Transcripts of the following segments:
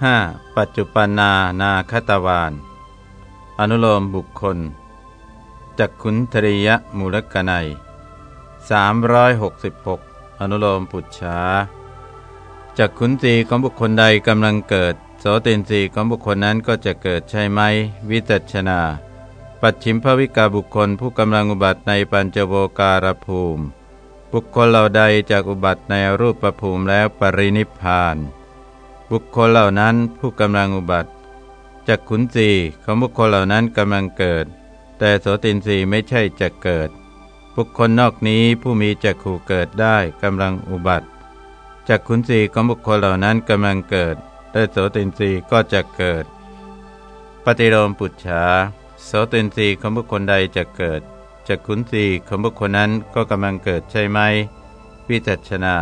5. ปัจจุปนานาคตวานอนุโลมบุคคลจักขุนทริยมูลกนัย366 อนุโลมปุจฉาจักขุนสีของบุคคลใดกำลังเกิด โสตินสีของบุคคลนั้นก็จะเกิดใช่ไหม วิจัชนา ปัจฉิมภวิกาบุคคลผู้กำลังอุบัติในปัญจโวการภูมิ บุคคลเหล่าใดจากอุบัติในรูปประภูมิแล้วปรินิพาน บุคคลเหล่านั้นผู้กำลังอุบัติจักขุนสีของบุคคลเหล่านั้นกำลังเกิด แต่โสตินสีไม่ใช่จะเกิด บุคคลนอกนี้ผู้มีจักขู่เกิดได้กำลังอุบัติจักขุนสีของบุคคลเหล่านั้นกำลังเกิด แต่โสตินสีก็จะเกิด ปฏิโลมปุจฉาโสตินสีของบุคคลใดจะเกิดจักขุนสีของบุคคลนั้นก็กำลังเกิดใช่ไหมวิจัชนา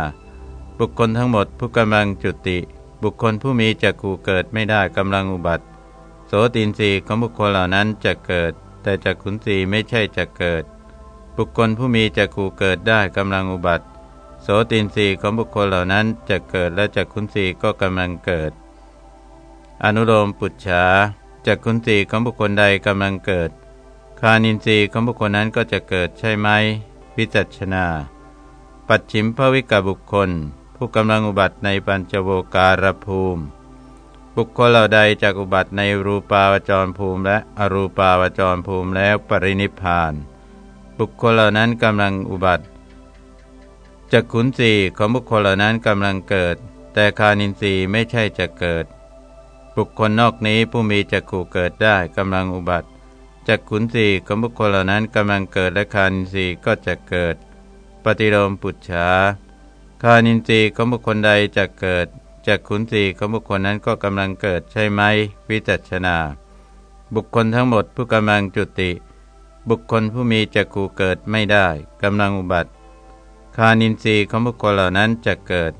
บุคคลทั้งหมดผู้กำลังจุติ บุคคลผู้มีจักขู่เกิดไม่ได้กำลังอุบัติ โสตินรีของบุคคลเหล่านั้นจะเกิด แต่จักขุนสีไม่ใช่จะเกิด บุคคลผู้มีจักขู่เกิดได้กำลังอุบัติ โสตินรีของบุคคลเหล่านั้นจะเกิดและจักขุนสีก็กำลังเกิด อนุโลมปุจฉาจักขุนสีของบุคคลใดกำลังเกิด คานินทรีย์ของบุคคลนั้นก็จะเกิดใช่ไหมวิจัชนา ปัจฉิมภวิกบุคคล ผู้กำลังอุบัติในปัญจโวการภูมิ บุคคลเหล่าใดจากอุบัติในรูปาวจรภูมิและอรูปาวจรภูมิแล้วปรินิพานบุคคลเหล่านั้นกำลังอุบัติจักขุนสีของบุคคลเหล่านั้นกำลังเกิด แต่คานินทรีย์ไม่ใช่จะเกิด บุคคลนอกนี้ผู้มีจักขู่เกิดได้กำลังอุบัติจักขุนสีของบุคคลเหล่านั้นกำลังเกิดและคานินทรีย์ก็จะเกิด ปฏิโลมปุจฉา คานินทรีย์ของบุคคลใดจะเกิดจากขุนทรีย์ของบุคคลนั้นก็กำลังเกิดใช่ไหม วิจัชนา บุคคลทั้งหมดผู้กำลังจุติ บุคคลผู้มีจักขู่เกิดไม่ได้กำลังอุบัติคานินทรีย์ของบุคคลเหล่านั้นจะเกิด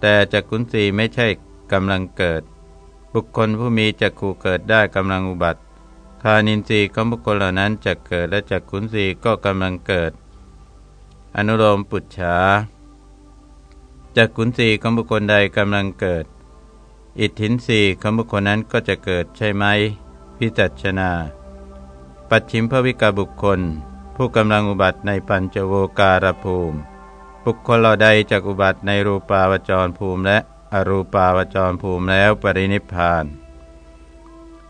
แต่จักขุนทรีย์ไม่ใช่กำลังเกิด บุคคลผู้มีจักขู่เกิดได้กำลังอุบัติคานินทรีย์ของบุคคลเหล่านั้นจะเกิดและจักขุนทรีย์ก็กำลังเกิด อนุโลมปุจฉา จากขุนสีของบุคคลใดกำลังเกิด อิทธินสีของบุคคลนั้นก็จะเกิดใช่ไหมพิจัชนา ปัจฉิมภวิกาบุคคล ผู้กำลังอุบัติในปัญจโวการภูมิ บุคคลเราใดจากอุบัติในรูปาวจรภูมิ และอรูปาวจรภูมิแล้วปรินิพาน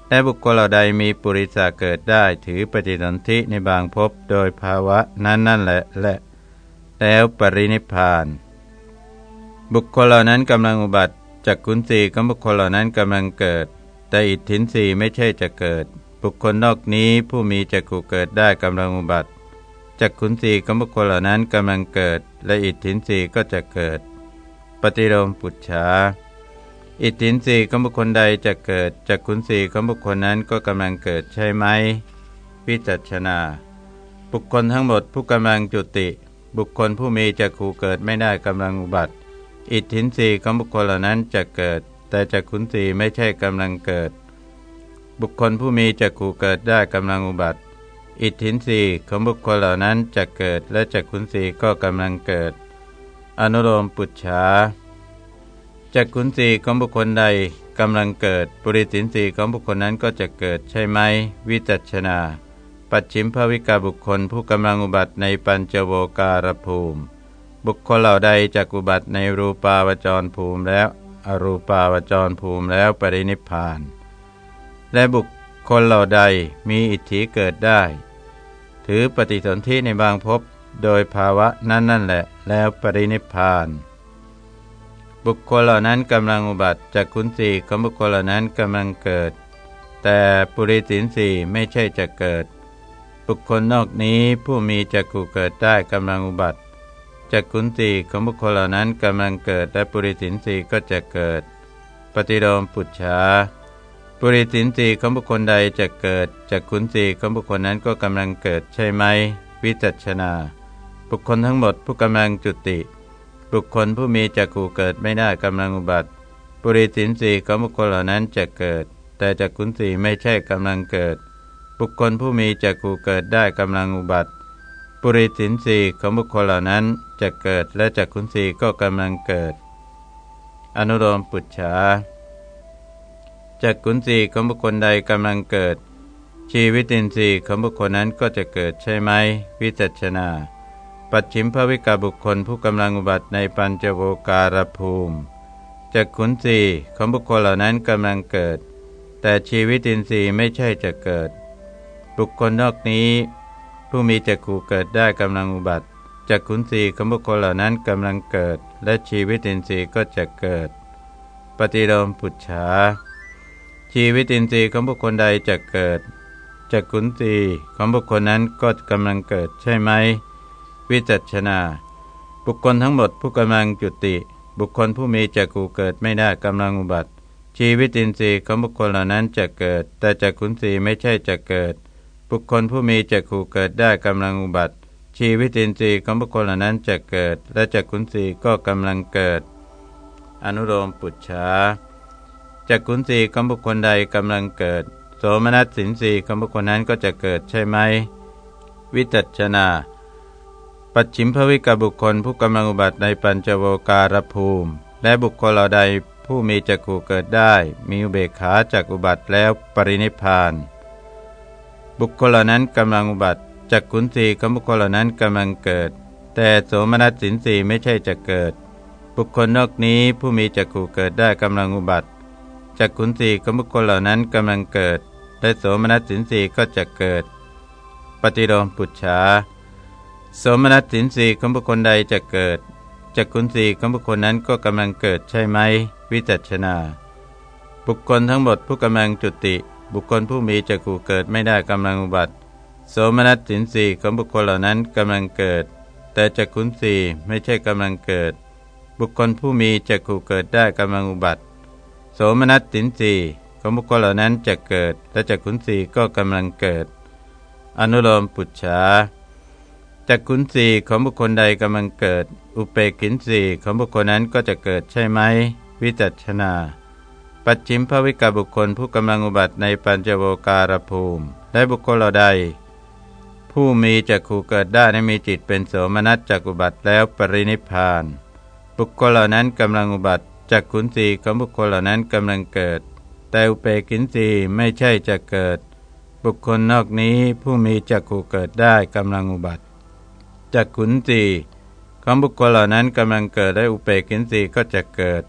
และบุคคลเราใดมีปุริสาเกิดได้ถือปฏิสนธิในบางภพโดยภาวะนั้นนั่นแหละและ แล้วปรินิพาน บุคคลเหล่านั้นกำลังอุบัติจากขุนสีของบุคคลเหล่านั้นกำลังเกิด แต่อิทธินสีไม่ใช่จะเกิด บุคคลนอกนี้ผู้มีจักขุเกิดได้กำลังอุบัติจากขุนสีของบุคคลเหล่านั้นกำลังเกิด และอิทธินสีก็จะเกิด ปฏิโลมปุจฉาอิทธินสีของบุคคลใดจะเกิดจากขุนสีของบุคคลนั้นก็กำลังเกิดใช่ไหมพิจัชนาบุคคลทั้งหมดผู้กำลังจุติ บุคคลผู้มีจักขุเกิดไม่ได้กำลังอุบัติ อิทธินรีของบุคคลเหล่านั้นจะเกิด แต่จักขุนสีไม่ใช่กำลังเกิด บุคคลผู้มีจักขู่เกิดได้กำลังอุบัติ อิทธินรีของบุคคลเหล่านั้นจะเกิด และจักขุนสีก็กำลังเกิด อนุโลมปุจฉาจักขุนสีของบุคคลใดกำลังเกิด ปุริสินสีของบุคคลนั้นก็จะเกิดใช่ไหม วิจัชนาปัจฉิมภวิกาบุคคลผู้กำลังอุบัติในปัญจโวการภูมิ บุคคลเหล่าใดจักอุบัติในรูปาวจรภูมิแล้ว อรูปาวจรภูมิแล้วปรินิพาน และบุคคลเหล่าใดมีอิทธิเกิดได้ ถือปฏิสนธิในบางภพโดยภาวะนั้นนั่นแหละ แล้วปรินิพาน บุคคลเหล่านั้นกำลังอุบัติจากคุณสีของบุคคลเหล่านั้นกำลังเกิด แต่ปุริสินสีไม่ใช่จะเกิด บุคคลนอกนี้ผู้มีจักขุเกิดได้กำลังอุบัติ จักขุนสีของบุคคลเหล่านั้นกำลังเกิดและปุริสินสีก็จะเกิด ปฏิโลมปุจฉาปุริสินสีของบุคคลใดจะเกิดจักขุนสีของบุคคลนั้นก็กำลังเกิดใช่ไหม วิจัชนา บุคคลทั้งหมดผู้กำลังจุติ บุคคลผู้มีจักขูเกิดไม่ได้กำลังอุบัติปุริสินสีของบุคคลเหล่านั้นจะเกิด แต่จักขุนสีไม่ใช่กำลังเกิด บุคคลผู้มีจักขูเกิดได้กำลังอุบัติ ปุริสินสีของบุคคลเหล่านั้นจะเกิดและจักขุนสีก็กำลังเกิด อนุโลมปุจฉาจักขุนสีของบุคคลใดกำลังเกิด ชีวิตินทรีย์ของบุคคลนั้นก็จะเกิดใช่ไหม วิจัชนา ปัจฉิมภวิกาบุคคลผู้กำลังอุบัติในปัญจโวการภูมิจักขุนสีของบุคคลเหล่านั้นกำลังเกิด แต่ชีวิตินทรีย์ไม่ใช่จะเกิด บุคคลนอกนี้ ผู้มีจักขู่เกิดได้กำลังอุบัติจักขุนสีของบุคคลเหล่านั้นกำลังเกิด และชีวิตินทรีย์ก็จะเกิด ปฏิโลมปุจฉาชีวิตินทรีย์ของบุคคลใดจะเกิดจักขุนสีของบุคคลนั้นก็กำลังเกิดใช่ไหม วิจัชนา บุคคลทั้งหมดผู้กำลังจุติ บุคคลผู้มีจักขูเกิดไม่ได้กำลังอุบัติชีวิตินทรีย์ของบุคคลเหล่านั้นจะเกิด แต่จักขุนสีไม่ใช่จะเกิด บุคคลผู้มีจักขูเกิดได้กำลังอุบัติ ชีวิตินทรีย์ของบุคคลเหล่านั้นจะเกิด และจักขุนสีก็กำลังเกิด อนุโลมปุจฉาจักขุนสีของบุคคลใดกำลังเกิด โสมนัสสินสีของบุคคลนั้นก็จะเกิดใช่ไหม วิจัชนา ปัจฉิมภวิกบุคคลผู้กำลังอุบัติในปัญจโวการภูมิ และบุคคลเหล่าใดผู้มีจักขู่เกิดได้ มีอุเบกขาจากอุบัติแล้วปรินิพาน บุคคลเหล่านั้นกำลังอุบัติจักขุนสีของบุคคลเหล่านั้นกำลังเกิด แต่โสมนัสสินสีไม่ใช่จะเกิด บุคคลนอกนี้ผู้มีจักขู่เกิดได้กำลังอุบัติจักขุนสีของบุคคลเหล่านั้นกำลังเกิด และโสมนัสสินสีก็จะเกิด ปฏิโลมปุจฉาโสมนัสสินสีของบุคคลใดจะเกิดจักขุนสีของบุคคลนั้นก็กำลังเกิดใช่ไหมวิจัชนา บุคคลทั้งหมดผู้กำลังจุติ บุคคลผู้มีจักขู่เกิดไม่ได้กำลังอุบัติ โสมนัสสินสีของบุคคลเหล่านั้นกำลังเกิด แต่จักขุนสีไม่ใช่กำลังเกิด บุคคลผู้มีจักขู่เกิดได้กำลังอุบัติ โสมนัสสินสีของบุคคลเหล่านั้นจะเกิด และจักขุนสีก็กำลังเกิด อนุโลมปุจฉาจักขุนสีของบุคคลใดกำลังเกิด อุเปกินสีของบุคคลนั้นก็จะเกิดใช่ไหมวิจัชนา ปัจฉิมภวิกบุคคลผู้กำลังอุบัติในปัญจโวการภูมิและบุคคลเหล่าใด ผู้มีจักขูเกิดได้ในมีจิตเป็นโสมนัสจักอุบัติแล้วปรินิพาน บุคคลเหล่านั้นกำลังอุบัติจักขุนสีของบุคคลเหล่านั้นกำลังเกิด แต่อุเปกินสีไม่ใช่จะเกิด บุคคลนอกนี้ผู้มีจักขูเกิดได้กำลังอุบัติจักขุนสีของบุคคลเหล่านั้นกำลังเกิดได้อุเปกินสีก็จะเกิด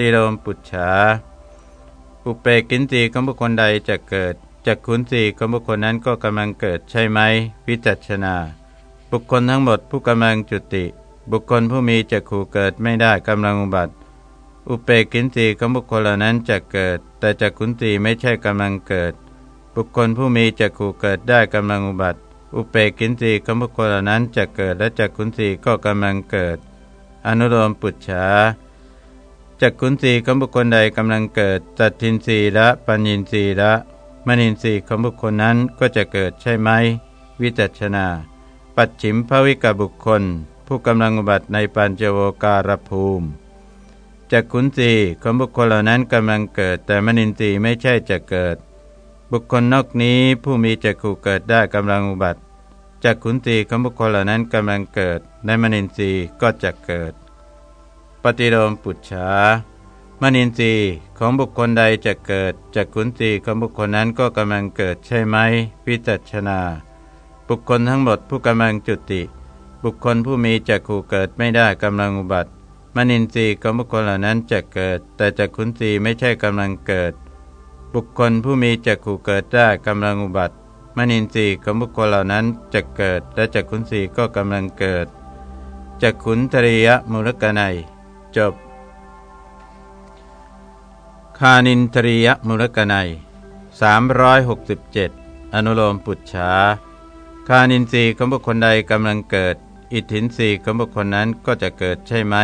ฏิโลมปุจฉาอุเปกินสีของบุคคลใดจะเกิดจักขุนสีของบุคคลนั้นก็กำลังเกิดใช่ไหมวิจัชนา บุคคลทั้งหมดผู้กำลังจุติ บุคคลผู้มีจักขู่เกิดไม่ได้กำลังอุบัติ อุเปกินสีของบุคคลเหล่านั้นจะเกิด แต่จักขุนสีไม่ใช่กำลังเกิด บุคคลผู้มีจักขู่เกิดได้กำลังอุบัติ อุเปกินสีของบุคคลเหล่านั้นจะเกิดและจักขุนสีก็กำลังเกิด อนุโลมปุจฉา จักขุนสีของบุคคลใดกำลังเกิดตัดทินสีละปัญญินสีละมณินสีของบุคคลนั้นก็จะเกิดใช่ไหม วิจัชนา ปัจฉิมภวิกบุคคล ผู้กำลังอุบัติในปัญจโวการภูมิจากขุนสีของบุคคลเหล่านั้นกำลังเกิด แต่มนินทรีไม่ใช่จะเกิด บุคคลนอกนี้ผู้มีจักขู่เกิดได้กำลังอุบัติจากขุนสีของบุคคลเหล่านั้นกำลังเกิดในมนินทรีย์ก็จะเกิด ปฏิโลมปุจฉามนินทรีย์ของบุคคลใดจะเกิดจากขุนสีของบุคคลนั้นก็กำลังเกิดใช่ไหมวิจัชนา บุคคลทั้งหมดผู้กำลังจุติ บุคคลผู้มีจักขู่เกิดไม่ได้กำลังอุบัติ มนินทรีย์ของบุคคลเหล่านั้นจะเกิด แต่จักขุนทรีไม่ใช่กำลังเกิด บุคคลผู้มีจักขู่เกิดได้กำลังอุบัติ มนินทรีย์ของบุคคลเหล่านั้นจะเกิด และจักขุนทรีก็กำลังเกิดจักขุนทริยมูลกนัย จบ คานินทริยมูลกนัย367 อนุโลมปุจฉาคานินทรีย์ของบุคคลใดกำลังเกิด อิทธินสีของบุคคลนั้นก็จะเกิดใช่ไหม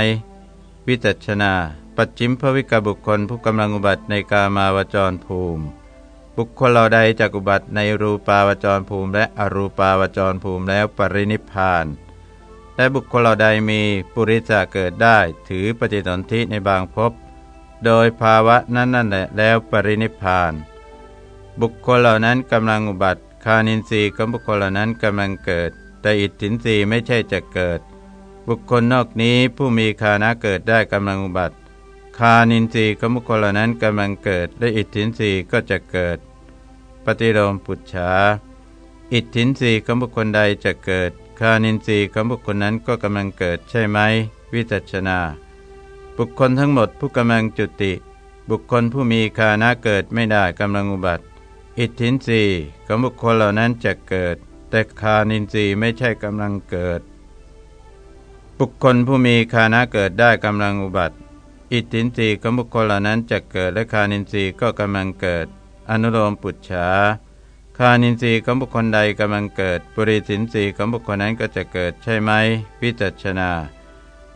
วิจัชนา ปัจจิมภวิกบุคคลผู้กำลังอุบัติในกามาวจรภูมิ บุคคลเราใดจากอุบัติในรูปาวจรภูมิ และอรูปาวจรภูมิแล้วปรินิพาน และบุคคลเราใดมีปุริจะเกิดได้ ถือปฏิสนธิในบางภพโดยภาวะนั้นนั่นแหละแล้วปรินิพาน บุคคลเหล่านั้นกำลังอุบัติ คานินทรีย์ของบุคคลเหล่านั้นกำลังเกิด แต่อิทธินรีไม่ใช่จะเกิด บุคคลนอกนี้ผู้มีคานะเกิดได้กำลังอุบัติ คานินทรีย์ของบุคคลเหล่านั้นกำลังเกิด และอิทธินทรีย์ก็จะเกิด ปฏิโลมปุจฉาอิทธินทรีย์ของบุคคลใดจะเกิด คานินทรีย์ของบุคคลนั้นก็กำลังเกิดใช่ไหม วิจัชนา บุคคลทั้งหมดผู้กำลังจุติ บุคคลผู้มีคานะเกิดไม่ได้กำลังอุบัติ อิทธินทรีย์ของบุคคลเหล่านั้นจะเกิด แต่คานินทรีย์ไม่ใช่กำลังเกิด บุคคลผู้มีคานะเกิดได้กำลังอุบัติ อิทธินทรีย์ของบุคคลเหล่านั้นจะเกิดและคานินทรีย์ก็กำลังเกิด อนุโลมปุจฉา คานินทรีย์ของบุคคลใดกำลังเกิด ปุริสินทรีย์ของบุคคลนั้นก็จะเกิดใช่ไหม วิจัชนา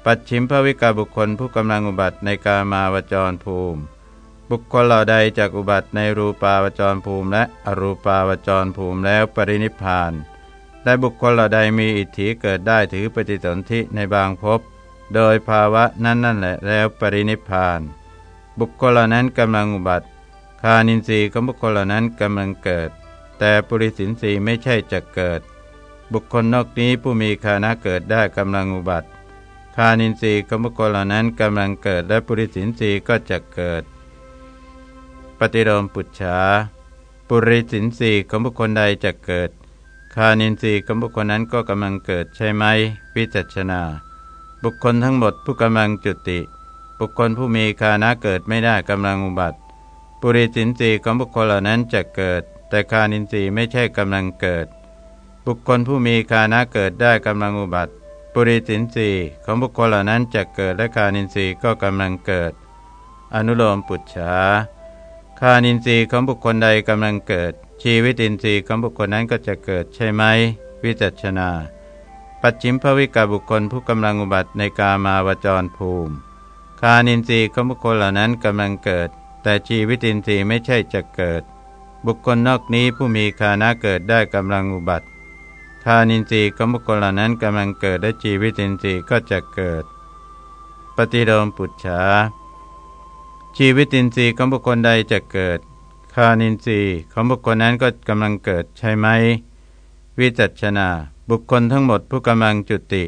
ปัจฉิมภวิกาบุคคลผู้กำลังอุบัติในกามาวจรภูมิ บุคคลเหล่าใดจากอุบัติในรูปาวจรภูมิ และอรูปาวจรภูมิแล้วปรินิพานและบุคคลเหล่าใดมีอิทธิเกิดได้ถือปฏิสนธิในบางภพโดยภาวะนั้นนั่นแหละแล้วปรินิพาน บุคคลเหล่านั้นกำลังอุบัติ คานินทรีย์ของบุคคลเหล่านั้นกำลังเกิด แต่ปุริสินสีไม่ใช่จะเกิด บุคคลนอกนี้ผู้มีคานะเกิดได้กำลังอุบัติคานินทรีย์ของบุคคลเหล่านั้นกำลังเกิดและปุริสินสีก็จะเกิด ปฏิโลมปุจฉาปุริสินสีของบุคคลใดจะเกิด คานินทรีย์ของบุคคลนั้นก็กำลังเกิดใช่ไหมวิจัชนา บุคคลทั้งหมดผู้กำลังจุติ บุคคลผู้มีคานะเกิดไม่ได้กำลังอุบัติ ปุริสินสีของบุคคลเหล่านั้นจะเกิด แต่คานินทรีย์ไม่ใช่กำลังเกิด บุคคลผู้มีคานะเกิดได้กำลังอุบัติ ปุริสินทรีย์ของบุคคลเหล่านั้นจะเกิดและคานินทรีย์ก็กำลังเกิด อนุโลมปุจฉาคานินทรีย์ของบุคคลใดกำลังเกิด ชีวิตินทรีย์ของบุคคลนั้นก็จะเกิดใช่ไหม วิจัชนา ปัจฉิมภวิกาบุคคลผู้กำลังอุบัติในกามาวจรภูมิ คานินทรีย์ของบุคคลเหล่านั้นกำลังเกิด แต่ชีวิตินทรีย์ไม่ใช่จะเกิด บุคคลนอกนี้ผู้มีคานะเกิดได้กำลังอุบัติคานินทรีย์ของบุคคลเหล่านั้นกำลังเกิดและชีวิตินทรีย์ก็จะเกิด ปฏิโลมปุจฉาชีวิตินทรีย์ของบุคคลใดจะเกิด คานินทรีย์ของบุคคลนั้นก็กำลังเกิดใช่ไหม วิจัชนา บุคคลทั้งหมดผู้กำลังจุติ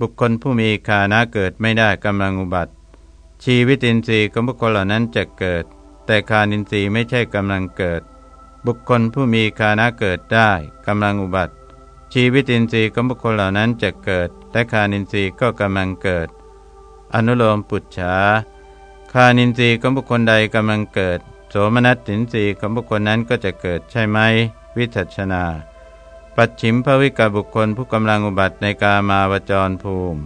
บุคคลผู้มีคานะเกิดไม่ได้กำลังอุบัติ ชีวิตินทรีย์ของบุคคลเหล่านั้นจะเกิด แต่คานินทรีย์ไม่ใช่กำลังเกิด บุคคลผู้มีคานะเกิดได้กำลังอุบัติ ชีวิตินทรีย์ของบุคคลเหล่านั้นจะเกิด และคานินทรีย์ก็กำลังเกิด อนุโลมปุจฉาคานินทรีย์ของบุคคลใดกำลังเกิด โสมนัสสินทรีย์ของบุคคลนั้นก็จะเกิดใช่ไหม วิจัชนา ปัจฉิมภวิกบุคคลผู้กำลังอุบัติในกามาวจรภูมิ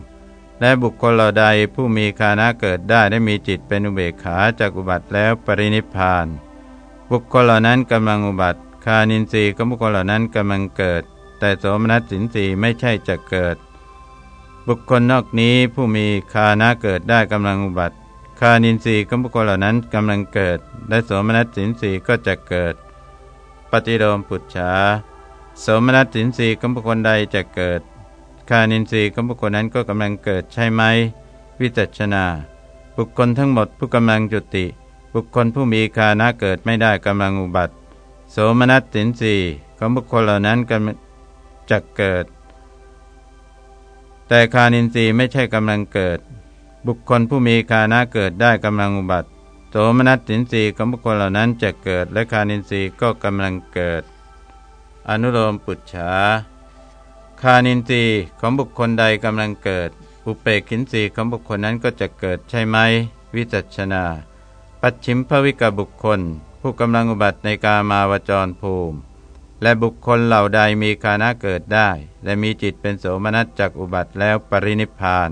และบุคคลเหล่าใดผู้มีคานะเกิดได้ได้มีจิตเป็นอุเบกขาจากอุบัติแล้วปรินิพพาน บุคคลเหล่านั้นกำลังอุบัติ คานินทรีย์ของบุคคลเหล่านั้นกำลังเกิด แต่โสมนัสสินทรีย์ไม่ใช่จะเกิด บุคคลนอกนี้ผู้มีคานะเกิดได้กำลังอุบัติ คานินทรีย์ของบุคคลเหล่านั้นกำลังเกิด และโสมนัสสินทรีย์ก็จะเกิด ปฏิโลมปุจฉาโสมนัสสินทรีย์ของบุคคลใดจะเกิด คานินทรีย์ของบุคคลนั้นก็กำลังเกิดใช่ไหมวิจัชนา บุคคลทั้งหมดผู้กำลังจุติ บุคคลผู้มีคานะเกิดไม่ได้กำลังอุบัติ โสมนัสสินสีของบุคคลเหล่านั้นกำจะเกิด แต่คานินทรีย์ไม่ใช่กำลังเกิด บุคคลผู้มีคานะเกิดได้กำลังอุบัติ โสมนัสสินสีของบุคคลเหล่านั้นจะเกิด และคานินทรีย์ก็กำลังเกิด อนุโลมปุจฉาคานินทรีย์ของบุคคลใดกำลังเกิด อุเปกินทรีย์ของบุคคลนั้นก็จะเกิดใช่ไหม วิจัชนา ปัจฉิมภวิกบุคคล ผู้กำลังอุบัติในกามาวจรภูมิ และบุคคลเหล่าใดมีคานะเกิดได้ และมีจิตเป็นโสมนัสจากอุบัติแล้วปรินิพาน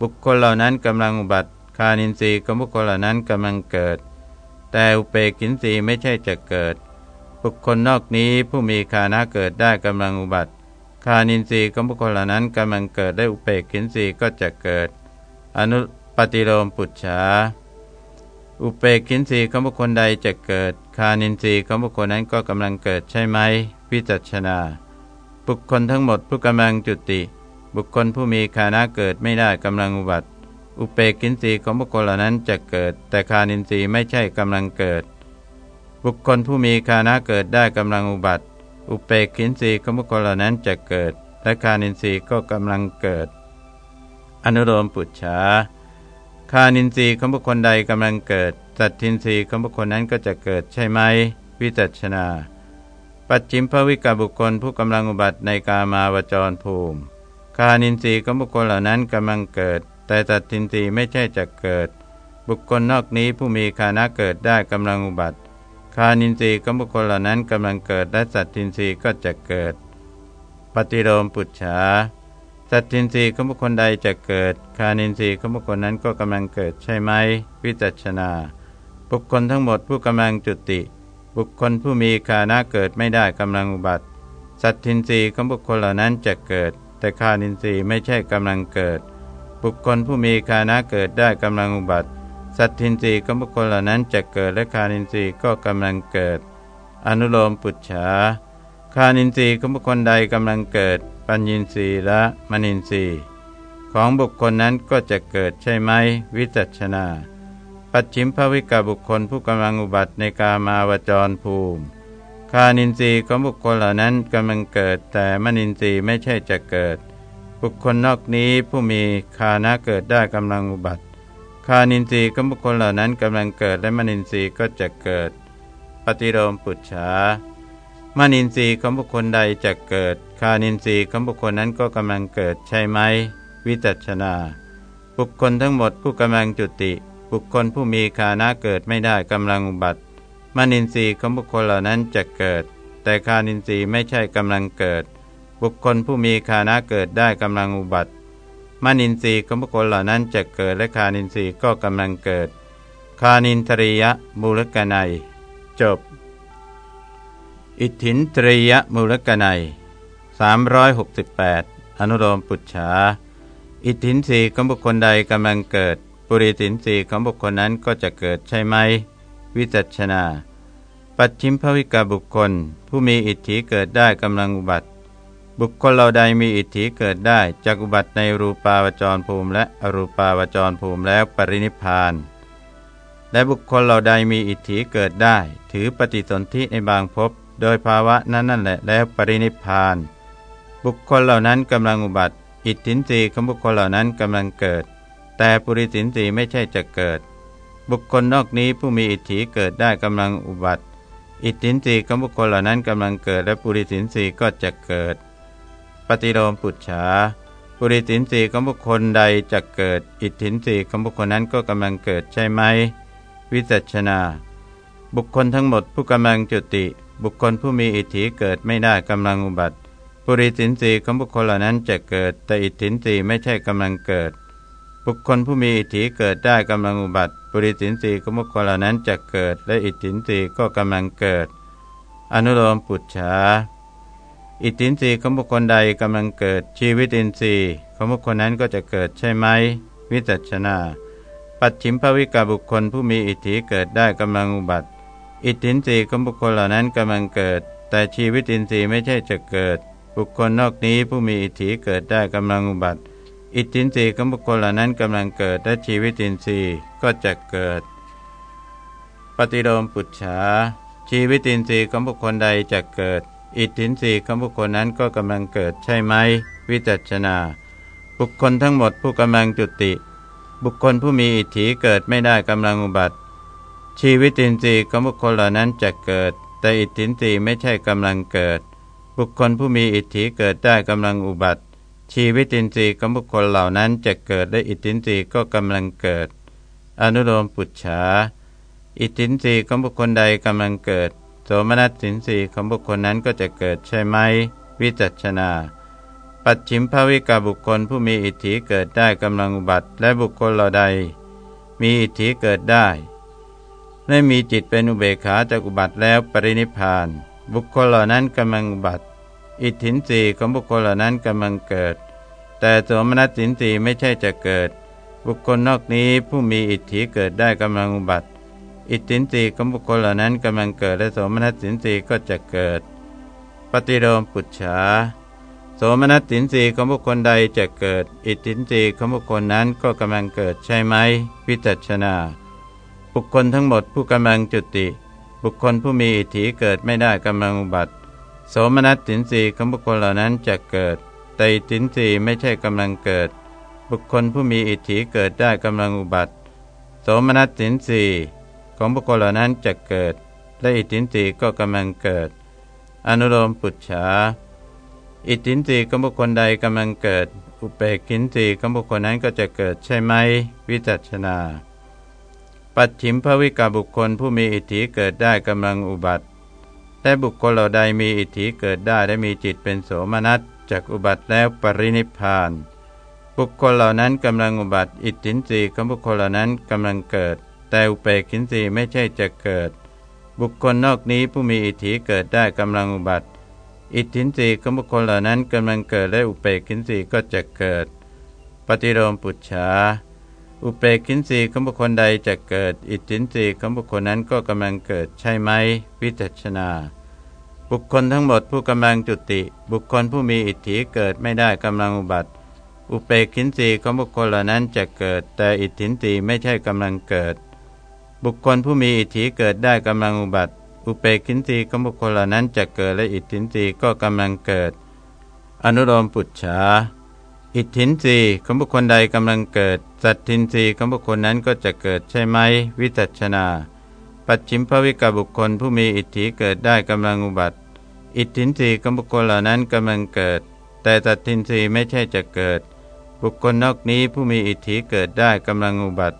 บุคคลเหล่านั้นกำลังอุบัติคานินทรีย์ของบุคคลเหล่านั้นกำลังเกิด แต่อุเปกินทรีย์ไม่ใช่จะเกิด บุคคลนอกนี้ผู้มีคานะเกิดได้กำลังอุบัติคานินทรีย์ของบุคคลเหล่านั้นกำลังเกิดได้อุเปกินทรีย์ก็จะเกิด อนุปฏิโลมปุจฉา อุเปกินสีของบุคคลใดจะเกิด คานินทรีของบุคคลนั้นก็กำลังเกิดใช่ไหมวิจัชนา บุคคลทั้งหมดผู้กำลังจุติ บุคคลผู้มีคานะเกิดไม่ได้กำลังอุบัติ อุเปกินสีของบุคคลเหล่านั้นจะเกิด แต่คานินทรีไม่ใช่กำลังเกิด บุคคลผู้มีคานะเกิดได้กำลังอุบัติ อุเปกินสีของบุคคลเหล่านั้นจะเกิด และคานินทรีก็กำลังเกิด อนุโลมปุจฉา คานินทรีย์ของบุคคลใดกำลังเกิด สัตทินทรีย์ของบุคคลนั้นก็จะเกิดใช่ไหม วิจัชนา ปัจจิมภวิกาบุคคลผู้กำลังอุบัติในกามาวจรภูมิคานินทรีย์ของบุคคลเหล่านั้นกำลังเกิด แต่สัตทินทรีย์ไม่ใช่จะเกิด บุคคลนอกนี้ผู้มีคานะเกิดได้กำลังอุบัติคานินทรีย์ของบุคคลเหล่านั้นกำลังเกิด และสัตทินทรีย์ก็จะเกิด ปฏิโลมปุจฉา สัตทินรีของบุคคลใดจะเกิด คานินทรีย์ของบุคคลนั้นก็กำลังเกิดใช่ไหม วิจัชนา บุคคลทั้งหมดผู้กำลังจุติ บุคคลผู้มีคานะเกิดไม่ได้กำลังอุบัติ สัตทินรีของบุคคลเหล่านั้นจะเกิด แต่คานินทรีย์ไม่ใช่กำลังเกิด บุคคลผู้มีคานะเกิดได้กำลังอุบัติ สัตทินรีของบุคคลเหล่านั้นจะเกิดและคานินทรีย์ก็กำลังเกิด อนุโลมปุจฉาคานินทรีย์ของบุคคลใดกำลังเกิด ปัญญินทรีย์และมณินทรีย์ ของบุคคลนั้นก็จะเกิดใช่ไหมวิจัชนา ปัจฉิมภวิกาบุคคลผู้กำลังอุบัติในกามาวจรภูมิคานินทรีย์ของบุคคลเหล่านั้นกำลังเกิดแต่มณินทรีย์ไม่ใช่จะเกิด บุคคลนอกนี้ผู้มีคานะเกิดได้กำลังอุบัติคานินทรีย์ของบุคคลเหล่านั้นกำลังเกิดและมณินทรีย์ก็จะเกิด ปฏิโลมปุจฉา มนินทรีย์ของบุคคลใดจะเกิด คานินทรีย์ของบุคคลนั้นก็กำลังเกิดใช่ไหม วิจัชนา บุคคลทั้งหมดผู้กำลังจุติ บุคคลผู้มีคานะเกิดไม่ได้กำลังอุบัติมนินทรีย์ของบุคคลเหล่านั้นจะเกิด แต่คานินทรีย์ไม่ใช่กำลังเกิด บุคคลผู้มีคานะเกิดได้กำลังอุบัติมนินทรีย์ของบุคคลเหล่านั้นจะเกิดและคานินทรีย์ก็กำลังเกิด คานินทริยะมูลกนัย จบ อิทธินตรียมูลกนัย368 อนุโลมปุจฉา อิทธินสีของบุคคลใดกำลังเกิด ปุริสินสีของบุคคลนั้นก็จะเกิดใช่ไหม วิจัชนา ปัจฉิมภวิกาบุคคล ผู้มีอิทธิเกิดได้กำลังอุบัติ บุคคลเราใดมีอิทธิเกิดได้จากอุบัติในรูปาวจรภูมิ และอรูปาวจรภูมิแล้วปรินิพาน และบุคคลเราใดมีอิทธิเกิดได้ ถือปฏิสนธิในบางภพ โดยภาวะนั้นนั่นแหละแล้วปรินิพาน บุคคลเหล่านั้นกำลังอุบัติ อิทธินรีของบุคคลเหล่านั้นกำลังเกิด แต่ปุริสินรีไม่ใช่จะเกิด บุคคลนอกนี้ผู้มีอิทธิเกิดได้กำลังอุบัติ อิทธินรีของบุคคลเหล่านั้นกำลังเกิด และปุริสินรีก็จะเกิด ปฏิโลมปุจฉาปุริสินรีของบุคคลใดจะเกิด อิทธินรีของบุคคลนั้นก็กำลังเกิดใช่ไหมวิจัชนา บุคคลทั้งหมดผู้กำลังจุติ บุคคลผู้มีอิทธิเกิดไม่ได้กำลังอุบัติ ปุริสินสีของบุคคลเหล่านั้นจะเกิด แต่อิทธินสีไม่ใช่กำลังเกิด บุคคลผู้มีอิทธิเกิดได้กำลังอุบัติ ปุริสินสีของบุคคลเหล่านั้นจะเกิด และอิทธินสีก็กำลังเกิด อนุโลมปุจฉาอิทธินสีของบุคคลใดกำลังเกิดชีวิตินทรีย์ของบุคคลนั้นก็จะเกิดใช่ไหม วิจัชนา ปัจฉิมภวิกาบุคคลผู้มีอิทธิเกิดได้กำลังอุบัติ อิทธินรีของบุคคลเหล่านั้นกำลังเกิด แต่ชีวิตินทรีย์ไม่ใช่จะเกิด บุคคลนอกนี้ผู้มีอิทธิเกิดได้กำลังอุบัติ อิทธินรีของบุคคลเหล่านั้นกำลังเกิดและชีวิตินทรีย์ก็จะเกิด ปฏิโลมปุจฉาชีวิตินทรีย์ของบุคคลใดจะเกิด อิทธินรีของบุคคลนั้นก็กำลังเกิดใช่ไหมวิจัชนา บุคคลทั้งหมดผู้กำลังจุติ บุคคลผู้มีอิทธิเกิดไม่ได้กำลังอุบัติ ชีวิตินทรีย์ของบุคคลเหล่านั้นจะเกิด แต่อิทธินทรีย์ไม่ใช่กำลังเกิด บุคคลผู้มีอิทธิเกิดได้กำลังอุบัติ ชีวิตินทรีย์ของบุคคลเหล่านั้นจะเกิดและอิทธินทรีย์ก็กำลังเกิด อนุโลมปุจฉาอิทธินทรีย์ของบุคคลใดกำลังเกิดโสมนัสสินทรีย์ของบุคคลนั้นก็จะเกิดใช่ไหม วิจัชนา ปัจฉิมภวิกาบุคคลผู้มีอิทธิเกิดได้กำลังอุบัติ และบุคคลเหล่าใด มีอิทธิเกิดได้ ได้มีจิตเป็นอุเบกขาจากอุบัติแล้วปรินิพานบุคคลเหล่านั้นกำลังอุบัติ อิทธินสีของบุคคลเหล่านั้นกำลังเกิด แต่โสมนัสสินสีไม่ใช่จะเกิด บุคคลนอกนี้ผู้มีอิทธิเกิดได้กำลังอุบัติ อิทธินสีของบุคคลเหล่านั้นกำลังเกิดและโสมนัสสินสีก็จะเกิด ปฏิโลมปุจฉาโสมนัสสินสีของบุคคลใดจะเกิด อิทธินสีของบุคคลนั้นก็กำลังเกิดใช่ไหมวิจัชนา บุคคลทั้งหมดผู้กำลังจุติ บุคคลผู้มีอิทธิเกิดไม่ได้กำลังอุบัติโสมนัสสินสีของบุคคลเหล่านั้นจะเกิด แต่สินสีไม่ใช่กำลังเกิด บุคคลผู้มีอิทธิเกิดได้กำลังอุบัติโสมนัสสินสีของบุคคลเหล่านั้นจะเกิด และอิทธินสีก็กำลังเกิด อนุโลมปุจฉาอิทธินสีของบุคคลใดกำลังเกิด อุเปกินสีของบุคคลนั้นก็จะเกิดใช่ไหม วิจัชนา ปัจฉิมภวิกาบุคคลผู้มีอิทธิเกิดได้กำลังอุบัติและบุคคลเหล่าใดมีอิทธิเกิดได้และมีจิตเป็นโสมนัสจากอุบัติแล้วปรินิพาน บุคคลเหล่านั้นกำลังอุบัติ อิทธินสีของบุคคลเหล่านั้นกำลังเกิด แต่อุเปกินสีไม่ใช่จะเกิด บุคคลนอกนี้ผู้มีอิทธิเกิดได้กำลังอุบัติ อิทธินสีของบุคคลเหล่านั้นกำลังเกิดและอุเปกินสีก็จะเกิด ปฏิโลมปุจฉา อุเปกินสีของบุคคลใดจะเกิด อิทธินสีของบุคคลนั้นก็กำลังเกิดใช่ไหมวิจัชนา บุคคลทั้งหมดผู้กำลังจุติ บุคคลผู้มีอิทธิเกิดไม่ได้กำลังอุบัติ อุเปกินสีของบุคคลเหล่านั้นจะเกิด แต่อิทธินสีไม่ใช่กำลังเกิด บุคคลผู้มีอิทธิเกิดได้กำลังอุบัติ อุเปกินสีของบุคคลเหล่านั้นจะเกิดและอิทธินสีก็กำลังเกิด อนุโลมปุจฉาอิทธินรีของบุคคลใดกำลังเกิด สัตทินรีของบุคคลนั้นก็จะเกิดใช่ไหม วิจัชนา ปัจฉิมภวิกบุคคลผู้มีอิทธิเกิดได้กำลังอุบัติ อิทธินรีของบุคคลเหล่านั้นกำลังเกิด แต่สัตทินรีไม่ใช่จะเกิด บุคคลนอกนี้ผู้มีอิทธิเกิดได้กำลังอุบัติ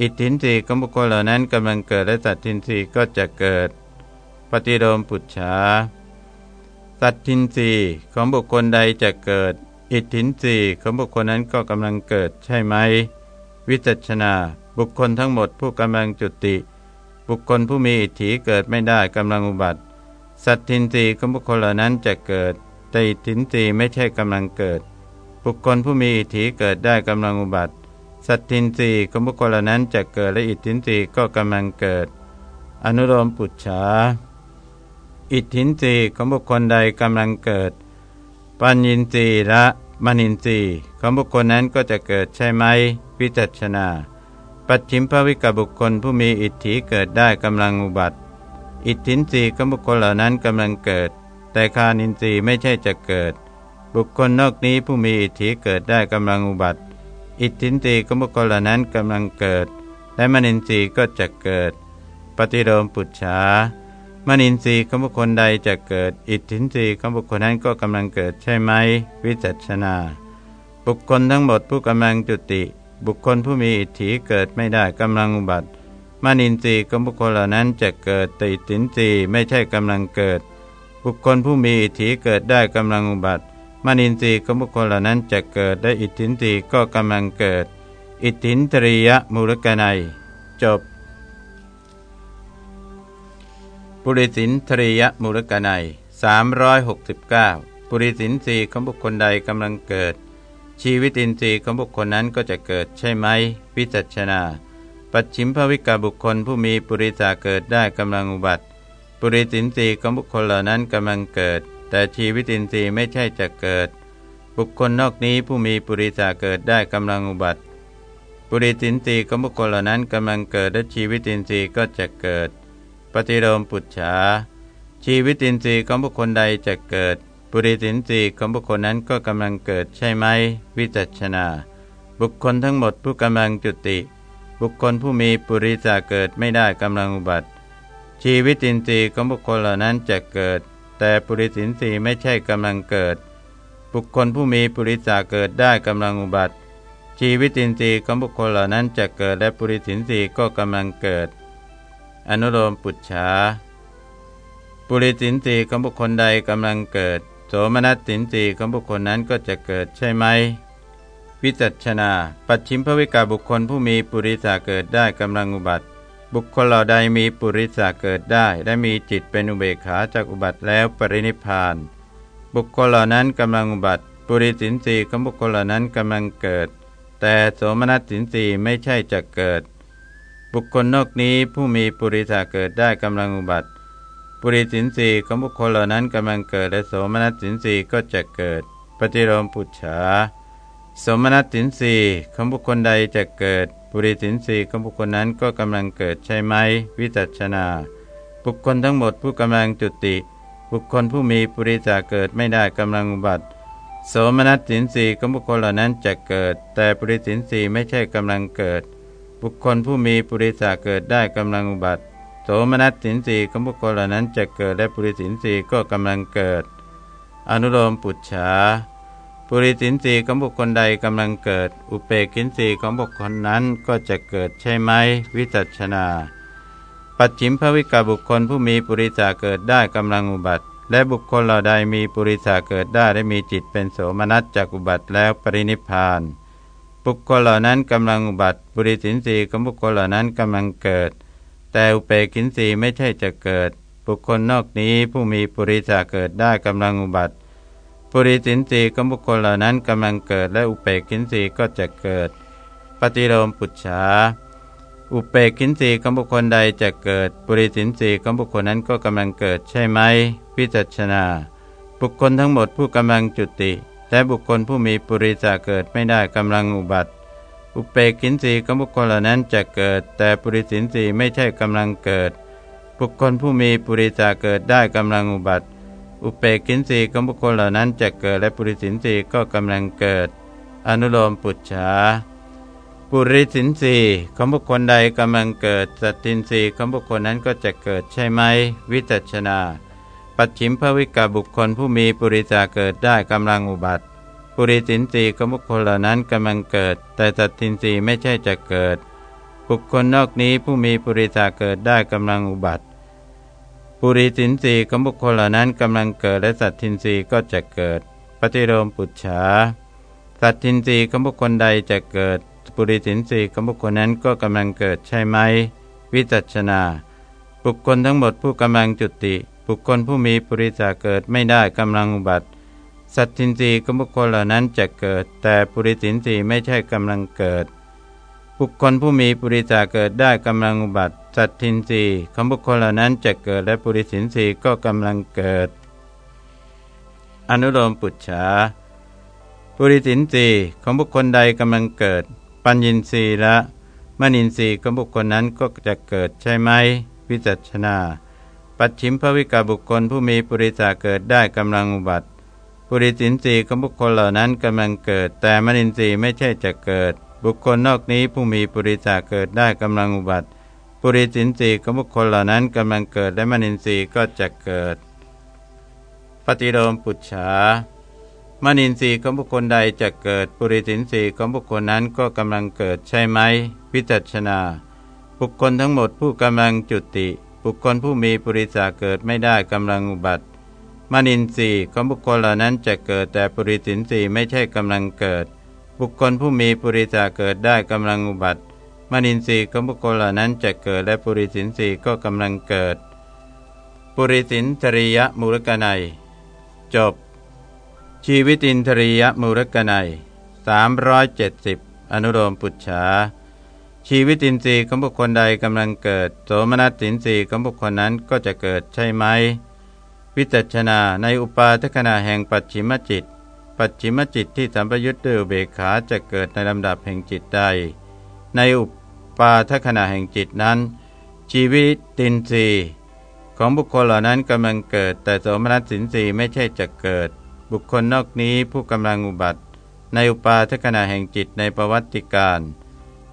อิทธินรีของบุคคลเหล่านั้นกำลังเกิดและสัตทินรีก็จะเกิด ปฏิโลมปุจฉาสัตทินรีของบุคคลใดจะเกิด อิทธินสีของบุคคลนั้นก็กำลังเกิดใช่ไหม วิจัชนา บุคคลทั้งหมดผู้กำลังจุติ บุคคลผู้มีอิทธิเกิดไม่ได้กำลังอุบัติ สัตทินรีของบุคคลเหล่านั้นจะเกิด แต่อิทธินรีไม่ใช่กำลังเกิด บุคคลผู้มีอิทธิเกิดได้กำลังอุบัติ สัตทินรีของบุคคลเหล่านั้นจะเกิดและอิทธินรีก็กำลังเกิด อนุโลมปุจฉาอิทธินรีของบุคคลใดกำลังเกิด ปัญญินทรีและมณินทรีของบุคคลนั้นก็จะเกิดใช่ไหมวิจัชนา ปัจฉิมภวิกบุคคลผู้มีอิทธิเกิดได้กำลังอุบัติ อิทธินทรีของบุคคลเหล่านั้นกำลังเกิด แต่คานินทรีไม่ใช่จะเกิด บุคคลนอกนี้ผู้มีอิทธิเกิดได้กำลังอุบัติ อิทธินทรีของบุคคลเหล่านั้นกำลังเกิด และมณินทรีก็จะเกิด ปฏิโลมปุจฉา มนินทรีย์ของบุคคลใดจะเกิด อิทธินทรีย์ของบุคคลนั้นก็กำลังเกิดใช่ไหม วิจัชนา บุคคลทั้งหมดผู้กำลังจุติ บุคคลผู้มีอิทธิเกิดไม่ได้กำลังอุบัติมนินทรีย์ของบุคคลเหล่านั้นจะเกิดแต่อิทธินทรีย์ไม่ใช่กำลังเกิด บุคคลผู้มีอิทธิเกิดได้กำลังอุบัติมนินทรีย์ของบุคคลเหล่านั้นจะเกิดได้อิทธินทรีย์ก็กำลังเกิด อิทธินตรียมูลกนัย จบ ปุริสินทริยมูลกนัย369 ปุริสินสีของบุคคลใดกำลังเกิด ชีวิตินทรีย์ของบุคคลนั้นก็จะเกิดใช่ไหมวิจัชนา ปัจฉิมภวิกาบุคคลผู้มีปุริสาเกิดได้กำลังอุบัติ ปุริสินทรีย์ของบุคคลเหล่านั้นกำลังเกิด แต่ชีวิตินทรีย์ไม่ใช่จะเกิด บุคคลนอกนี้ผู้มีปุริสาเกิดได้กำลังอุบัติ ปุริสินทรีย์ของบุคคลเหล่านั้นกำลังเกิดและชีวิตินทรีย์ก็จะเกิด ปฏิโลมปุจฉา ชีวิตินทรีย์ของบุคคลใดจะเกิด ปุริสินทรีย์ของบุคคลนั้นก็กำลังเกิดใช่ไหม วิจัชนา บุคคลทั้งหมดผู้กำลังจุติ บุคคลผู้มีปุริสาเกิดไม่ได้กำลังอุบัติ ชีวิตินทรีย์ของบุคคลเหล่านั้นจะเกิด แต่ปุริสินทรีย์ไม่ใช่กำลังเกิด บุคคลผู้มีปุริสาเกิดได้กำลังอุบัติชีวิตินทรีย์ของบุคคลเหล่านั้นจะเกิดและปุริสินทรีย์ก็กำลังเกิด อนุโลมปุจฉาปุริสินสีของบุคคลใดกำลังเกิด โสมนัสสินสีของบุคคลนั้นก็จะเกิดใช่ไหม วิจัชนา ปัจฉิมภวิกาบุคคลผู้มีปุริสาเกิดได้กำลังอุบัติ บุคคลเหล่าใดมีปุริสาเกิดได้ และมีจิตเป็นอุเบกขาจากอุบัติแล้วปรินิพาน บุคคลเหล่านั้นกำลังอุบัติ ปุริสินสีของบุคคลเหล่านั้นกำลังเกิด แต่โสมนัสสินสีไม่ใช่จะเกิด บุคคลนอกนี้ผู้มีปุริสาเกิดได้กำลังอุบัติ ปุริสินสีของบุคคลเหล่านั้นกำลังเกิดและโสมนัสสินสีก็จะเกิด ปฏิโลมปุจฉาสมนัตสินสีของบุคคลใดจะเกิด ปุริสินสีของบุคคลนั้นก็กำลังเกิดใช่ไหม วิจัชนา บุคคลทั้งหมดผู้กำลังจุติ บุคคลผู้มีปุริสาเกิดไม่ได้กำลังอุบัติโสมนัสสินสีของบุคคลเหล่านั้นจะเกิด แต่ปุริสินสีไม่ใช่กำลังเกิด บุคคลผู้มีปุริสาเกิดได้กำลังอุบัติ โสมนัสสินสีของบุคคลเหล่านั้นจะเกิดและปุริสินสีก็กำลังเกิด อนุโลมปุจฉาปุริสินสีของบุคคลใดกำลังเกิด อุเปกินสีของบุคคลนั้นก็จะเกิดใช่ไหมวิจัชนา ปัจฉิมภวิกาบุคคลผู้มีปุริสาเกิดได้กำลังอุบัติ และบุคคลเหล่าใดมีปุริสาเกิดได้และมีจิตเป็นโสมนัสจากอุบัติแล้วปรินิพาน บุคคลเหล่านั้นกำลังอุบัติปุริสินสีของบุคคลเหล่านั้นกำลังเกิด แต่อุเปกินสีไม่ใช่จะเกิด บุคคลนอกนี้ผู้มีปุริสาเกิดได้กำลังอุบัติปุริสินสีของบุคคลเหล่านั้นกำลังเกิด และอุเปกินสีก็จะเกิด ปฏิโลมปุจฉาอุเปกินสีของบุคคลใดจะเกิด ปุริสินสีของบุคคลนั้นก็กำลังเกิดใช่ไหมพิจัชนา บุคคลทั้งหมดผู้กำลังจุติ และบุคคลผู้มีปุริสาเกิดไม่ได้กำลังอุบัติ อุเปกินสีของบุคคลเหล่านั้นจะเกิด แต่ปุริสินสีไม่ใช่กำลังเกิด บุคคลผู้มีปุริสาเกิดได้กำลังอุบัติ อุเปกินสีของบุคคลเหล่านั้นจะเกิดและปุริสินสีก็กำลังเกิด อนุโลมปุจฉาปุริสินสีของบุคคลใดกำลังเกิด สัตตินสีของบุคคลนั้นก็จะเกิดใช่ไหม วิจัชนา ปัจฉิมภวิกาบุคคลผู้มีปุริสาเกิดได้กำลังอุบัติ ปุริสินสีของบุคคลเหล่านั้นกำลังเกิด แต่สัตตินสีไม่ใช่จะเกิด บุคคลนอกนี้ผู้มีปุริสาเกิดได้กำลังอุบัติปุริสินสีของบุคคลเหล่านั้นกำลังเกิดและสัตทินรีก็จะเกิด ปฏิโลมปุจฉาสัตทินรีของบุคคลใดจะเกิด ปุริสินสีของบุคคลนั้นก็กำลังเกิดใช่ไหม วิจัชนา บุคคลทั้งหมดผู้กำลังจุติ บุคคลผู้มีปุริสาเกิดไม่ได้กำลังอุบัติ สัตทินรีของบุคคลเหล่านั้นจะเกิด แต่ปุริสินสีไม่ใช่กำลังเกิด บุคคลผู้มีปุริสาเกิดได้กำลังอุบัติ สัตทินรีของบุคคลเหล่านั้นจะเกิดและปุริสินรีก็กำลังเกิด อนุโลมปุจฉาปุริสินรีของบุคคลใดกำลังเกิด ปัญญินรีและมณินรีของบุคคลนั้นก็จะเกิดใช่ไหมวิจัชนา ปัจฉิมภวิกาบุคคลผู้มีปุริสาเกิดได้กำลังอุบัติปุริสินทรีย์ของบุคคลเหล่านั้นกำลังเกิด แต่มณินทรีย์ไม่ใช่จะเกิด บุคคลนอกนี้ผู้มีปุริสาเกิดได้กำลังอุบัติปุริสินสีของบุคคลเหล่านั้นกำลังเกิดและมนินทรีย์ก็จะเกิด ปฏิโลมปุจฉามนินทรีย์ของบุคคลใดจะเกิดปุริสินสีของบุคคลนั้นก็กำลังเกิดใช่ไหมวิจัชนา บุคคลทั้งหมดผู้กำลังจุติ บุคคลผู้มีปุริสาเกิดไม่ได้กำลังอุบัติมนินทรีย์ของบุคคลเหล่านั้นจะเกิดแต่ปุริสินสีไม่ใช่กำลังเกิด บุคคลผู้มีปุริสาเกิดได้กำลังอุบัติมนินทรีย์ของบุคคลเหล่านั้นจะเกิดและปุริสินทรีย์ก็กำลังเกิด ปุริสินทริยมูลกนัย จบ ชีวิตินทริยมูลกนัย370 อนุโลมปุจฉา ชีวิตินทรีย์ของบุคคลใดกำลังเกิด โสมนัสสินทรีย์ของบุคคลนั้นก็จะเกิดใช่ไหม วิจัชนาในอุปาทขณะแห่งปัจฉิมจิต ปัจฉิมจิตที่สัมปยุทธ์ด้วยเบขาจะเกิดในลำดับแห่งจิตใด ในอุปาทขณะแห่งจิตนั้น ชีวิตตินทรีย์ของบุคคลเหล่านั้นกำลังเกิด แต่โสมนัสสินทรีย์ไม่ใช่จะเกิด บุคคลนอกนี้ผู้กำลังอุบัติ ในอุปาทขณะแห่งจิตในประวัติการ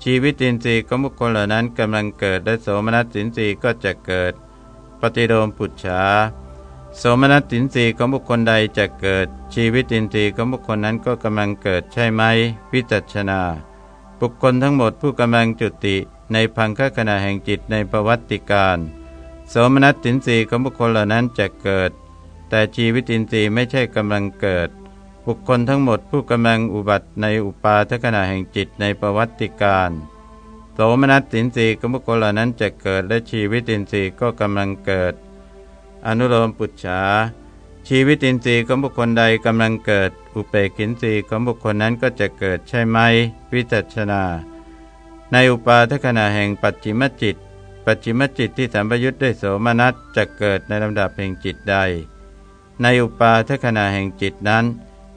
ชีวิตินทรีย์ของบุคคลเหล่านั้นกำลังเกิดและโสมนัสสินทรีย์ก็จะเกิด ปฏิโดมปุจฉาโสมนัสสินทรีย์ของบุคคลใดจะเกิด ชีวิตินทรีย์ของบุคคลนั้นก็กำลังเกิดใช่ไหมวิจัชนา บุคคลทั้งหมดผู้กำลังจุติในพังคขณะแห่งจิตในประวัติการโสมนัสตินสีของบุคคลเหล่านั้นจะเกิด แต่ชีวิตินทรีย์ไม่ใช่กำลังเกิด บุคคลทั้งหมดผู้กำลังอุบัติในอุปาทขณะแห่งจิตในประวัติการโสมนัสตินสีของบุคคลเหล่านั้นจะเกิดและชีวิตินทรีย์ก็กำลังเกิด อนุโลมปุจฉาชีวิตินทรีย์ของบุคคลใดกำลังเกิด อุเปกินทรีย์ของบุคคลนั้นก็จะเกิดใช่ไหม วิจัชนา ในอุปาทขณะแห่งปัจจิมจิต ปัจจิมจิตที่สัมปยุทธ์ด้วยโสมนัสจะเกิดในลำดับแห่งจิตใด ในอุปาทขณะแห่งจิตนั้น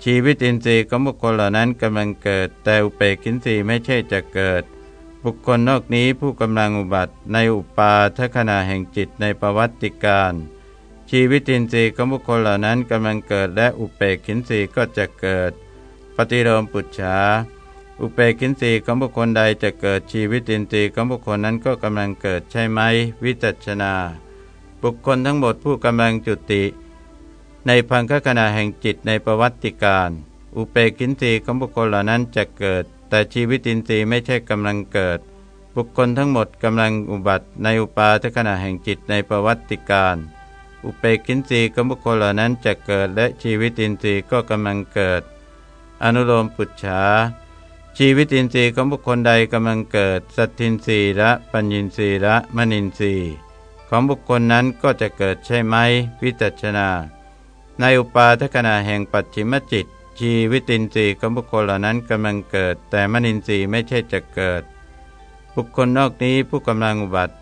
ชีวิตินทรีย์ของบุคคลเหล่านั้นกำลังเกิด แต่อุเปกินทรีย์ไม่ใช่จะเกิด บุคคลนอกนี้ผู้กำลังอุบัติในอุปาทขณะแห่งจิตในประวัติการ ชีวิตินทรีย์ของบุคคลเหล่านั้นกำลังเกิด และอุเปกินทรีย์ก็จะเกิด ปฏิโลมปุจฉาอุเปกินสีของบุคคลใดจะเกิดชีวิตินทรีย์ของบุคคลนั้นก็กำลังเกิดใช่ไหม วิจัชนา บุคคลทั้งหมดผู้กำลังจุติ ในพังคขณะแห่งจิตในประวัติการ อุเปกินสีของบุคคลเหล่านั้นจะเกิด แต่ชีวิตินทรีย์ไม่ใช่กำลังเกิด บุคคลทั้งหมดกำลังอุบัติในอุปาทขณะแห่งจิตในประวัติการ อุเปกินสีของบุคคลเหล่านั้นจะเกิด และชีวิตินทรีย์ก็กำลังเกิด อนุโลมปุจฉาชีวิตินทรีย์ของบุคคลใดกำลังเกิด สัตทินทรีย์และปัญญินทรีย์และมณินทรีย์ของบุคคลนั้นก็จะเกิดใช่ไหมวิจัชนา ในอุปาทขณะแห่งปัจฉิมจิต ชีวิตินทรีย์ของบุคคลเหล่านั้นกำลังเกิด แต่มณินทรีย์ไม่ใช่จะเกิด บุคคลนอกนี้ผู้กำลังอุบัติ